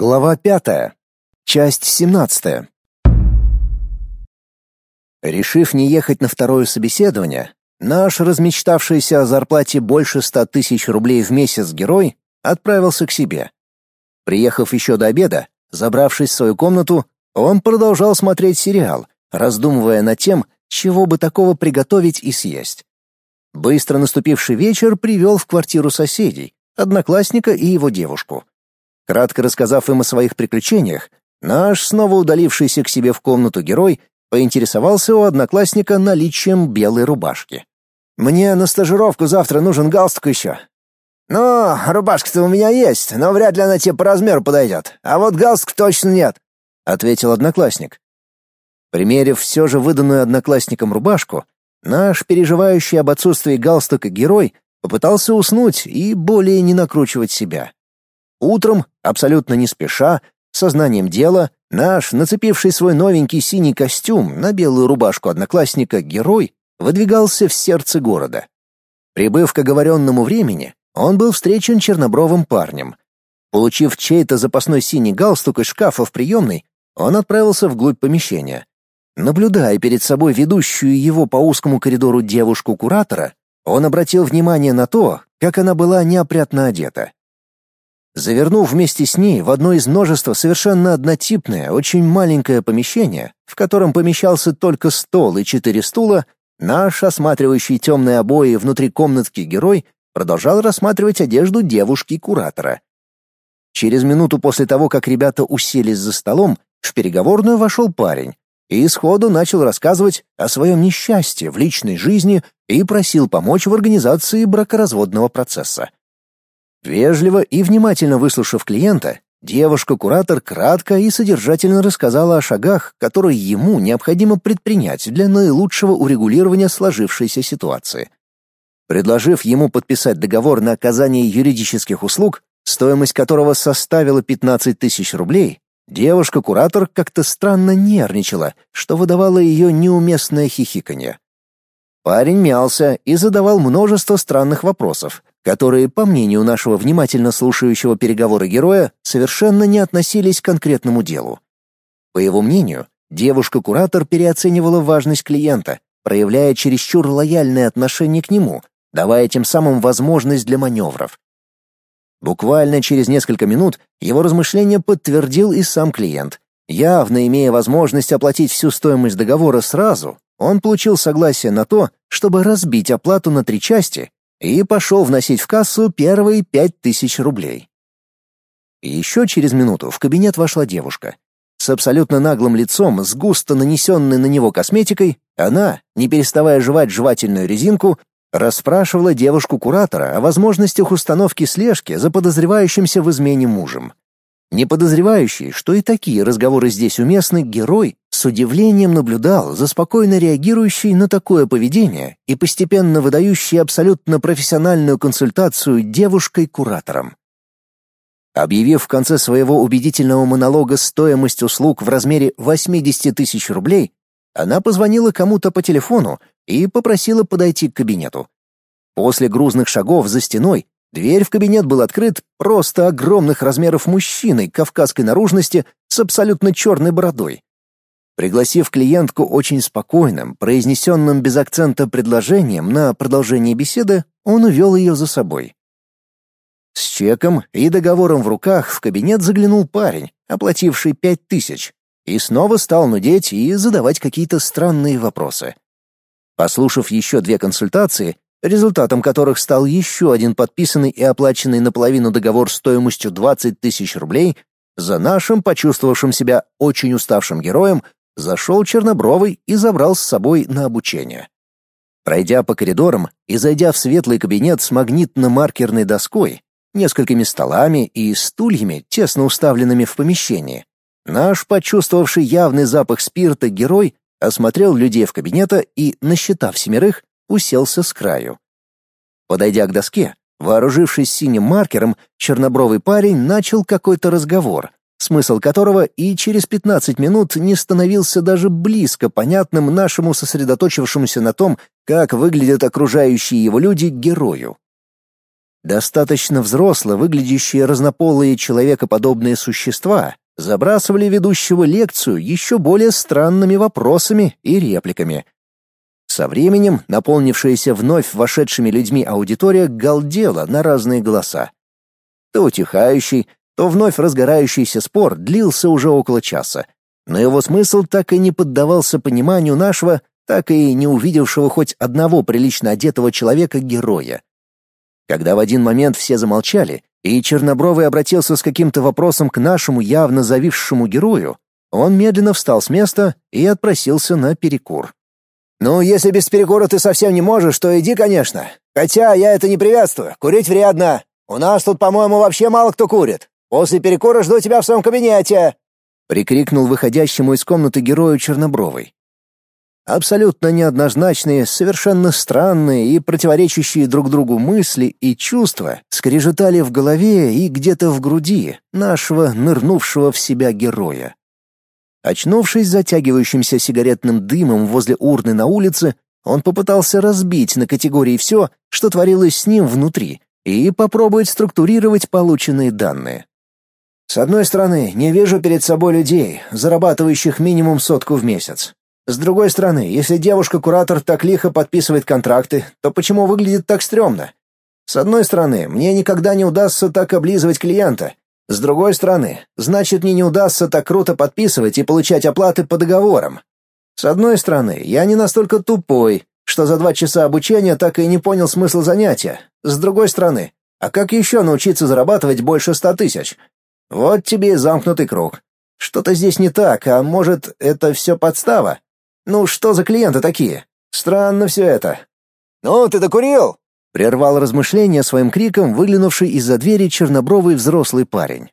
Глава пятая. Часть семнадцатая. Решив не ехать на второе собеседование, наш размечтавшийся о зарплате больше ста тысяч рублей в месяц герой отправился к себе. Приехав еще до обеда, забравшись в свою комнату, он продолжал смотреть сериал, раздумывая над тем, чего бы такого приготовить и съесть. Быстро наступивший вечер привел в квартиру соседей, одноклассника и его девушку — Кратко рассказав им о своих приключениях, наш снова удалившийся к себе в комнату герой поинтересовался у одноклассника наличием белой рубашки. «Мне на стажировку завтра нужен галстук еще». «Ну, рубашка-то у меня есть, но вряд ли она тебе по размеру подойдет. А вот галстук точно нет», — ответил одноклассник. Примерив все же выданную одноклассником рубашку, наш переживающий об отсутствии галстука герой попытался уснуть и более не накручивать себя. Утром, абсолютно не спеша, сознанием дела, наш, нацепивший свой новенький синий костюм на белую рубашку одноклассника герой, выдвигался в сердце города. Прибыв к оговоренному времени, он был встречен чернобровым парнем. Получив чей-то запасной синий галстук из шкафа в приемной, он отправился вглубь помещения. Наблюдая перед собой ведущую его по узкому коридору девушку-куратора, он обратил внимание на то, как она была неопрятно одета. Завернув вместе с ней в одно из множества совершенно однотипное, очень маленькое помещение, в котором помещался только стол и четыре стула, наш, осматривающий темные обои внутри комнатки герой, продолжал рассматривать одежду девушки-куратора. Через минуту после того, как ребята уселись за столом, в переговорную вошел парень и сходу начал рассказывать о своем несчастье в личной жизни и просил помочь в организации бракоразводного процесса. Вежливо и внимательно выслушав клиента, девушка-куратор кратко и содержательно рассказала о шагах, которые ему необходимо предпринять для наилучшего урегулирования сложившейся ситуации. Предложив ему подписать договор на оказание юридических услуг, стоимость которого составила 15 тысяч рублей, девушка-куратор как-то странно нервничала, что выдавало ее неуместное хихиканье. Парень мялся и задавал множество странных вопросов, которые, по мнению нашего внимательно слушающего переговоры героя, совершенно не относились к конкретному делу. По его мнению, девушка-куратор переоценивала важность клиента, проявляя чересчур лояльное отношение к нему, давая тем самым возможность для маневров. Буквально через несколько минут его размышления подтвердил и сам клиент. Явно имея возможность оплатить всю стоимость договора сразу, он получил согласие на то, чтобы разбить оплату на три части и пошел вносить в кассу первые пять тысяч рублей. еще через минуту в кабинет вошла девушка. С абсолютно наглым лицом, с густо нанесенной на него косметикой, она, не переставая жевать жевательную резинку, расспрашивала девушку-куратора о возможностях установки слежки за подозревающимся в измене мужем. Не подозревающий, что и такие разговоры здесь уместны, герой с удивлением наблюдал за спокойно реагирующей на такое поведение и постепенно выдающей абсолютно профессиональную консультацию девушкой-куратором. Объявив в конце своего убедительного монолога стоимость услуг в размере 80 тысяч рублей, она позвонила кому-то по телефону и попросила подойти к кабинету. После грузных шагов за стеной Дверь в кабинет был открыт просто огромных размеров мужчиной кавказской наружности с абсолютно черной бородой. Пригласив клиентку очень спокойным, произнесенным без акцента предложением на продолжение беседы, он увел ее за собой. С чеком и договором в руках в кабинет заглянул парень, оплативший пять тысяч, и снова стал нудеть и задавать какие-то странные вопросы. Послушав еще две консультации, результатом которых стал еще один подписанный и оплаченный наполовину договор стоимостью 20 тысяч рублей, за нашим, почувствовавшим себя очень уставшим героем, зашел Чернобровый и забрал с собой на обучение. Пройдя по коридорам и зайдя в светлый кабинет с магнитно-маркерной доской, несколькими столами и стульями, тесно уставленными в помещении, наш, почувствовавший явный запах спирта герой, осмотрел людей в кабинета и, насчитав семерых, уселся с краю. Подойдя к доске, вооружившись синим маркером, чернобровый парень начал какой-то разговор, смысл которого и через 15 минут не становился даже близко понятным нашему сосредоточившемуся на том, как выглядят окружающие его люди герою. Достаточно взросло выглядящие разнополые человекоподобные существа забрасывали ведущего лекцию еще более странными вопросами и репликами. Со временем наполнившаяся вновь вошедшими людьми аудитория галдела на разные голоса. То утихающий, то вновь разгорающийся спор длился уже около часа, но его смысл так и не поддавался пониманию нашего, так и не увидевшего хоть одного прилично одетого человека-героя. Когда в один момент все замолчали, и Чернобровый обратился с каким-то вопросом к нашему явно зависшему герою, он медленно встал с места и отпросился на перекур. «Ну, если без перекура ты совсем не можешь, то иди, конечно. Хотя я это не приветствую, курить вредно. У нас тут, по-моему, вообще мало кто курит. После перекура жду тебя в своем кабинете!» Прикрикнул выходящему из комнаты герою Чернобровой. Абсолютно неоднозначные, совершенно странные и противоречащие друг другу мысли и чувства скрежетали в голове и где-то в груди нашего нырнувшего в себя героя. Очнувшись затягивающимся сигаретным дымом возле урны на улице, он попытался разбить на категории все, что творилось с ним внутри, и попробовать структурировать полученные данные. С одной стороны, не вижу перед собой людей, зарабатывающих минимум сотку в месяц. С другой стороны, если девушка-куратор так лихо подписывает контракты, то почему выглядит так стрёмно? С одной стороны, мне никогда не удастся так облизывать клиента. С другой стороны, значит, мне не удастся так круто подписывать и получать оплаты по договорам. С одной стороны, я не настолько тупой, что за два часа обучения так и не понял смысл занятия. С другой стороны, а как еще научиться зарабатывать больше ста тысяч? Вот тебе и замкнутый круг. Что-то здесь не так, а может, это все подстава? Ну что за клиенты такие? Странно все это. Ну, ты докурил? Прервал размышления своим криком выглянувший из-за двери чернобровый взрослый парень.